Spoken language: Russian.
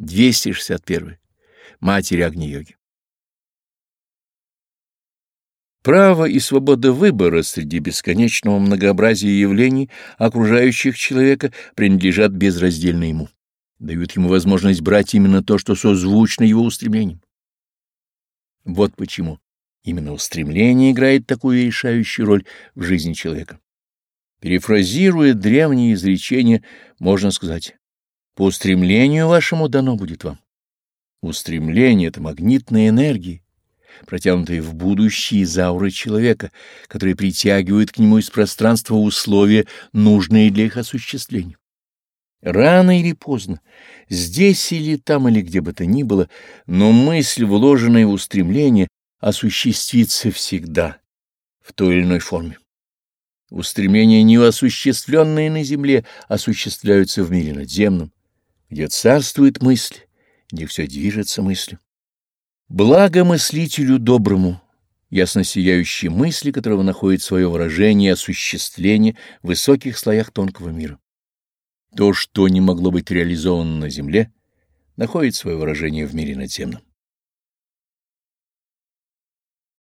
261. Матери Агни-йоги. Право и свобода выбора среди бесконечного многообразия явлений, окружающих человека, принадлежат безраздельно ему, дают ему возможность брать именно то, что созвучно его устремлениям. Вот почему именно устремление играет такую решающую роль в жизни человека. Перефразируя древние изречения, можно сказать, по устремлению вашему дано будет вам. Устремление — это магнитная энергия, протянутые в будущее из ауры человека, которые притягивают к нему из пространства условия, нужные для их осуществления. Рано или поздно, здесь или там, или где бы то ни было, но мысль, вложенная в устремление, осуществится всегда в той или иной форме. Устремления, неосуществленные на земле, осуществляются в мире надземном, где царствует мысль, где все движется мыслью. Благо мыслителю доброму, ясно сияющие мысли, которого находит свое выражение и осуществление в высоких слоях тонкого мира. То, что не могло быть реализовано на земле, находит свое выражение в мире надземном.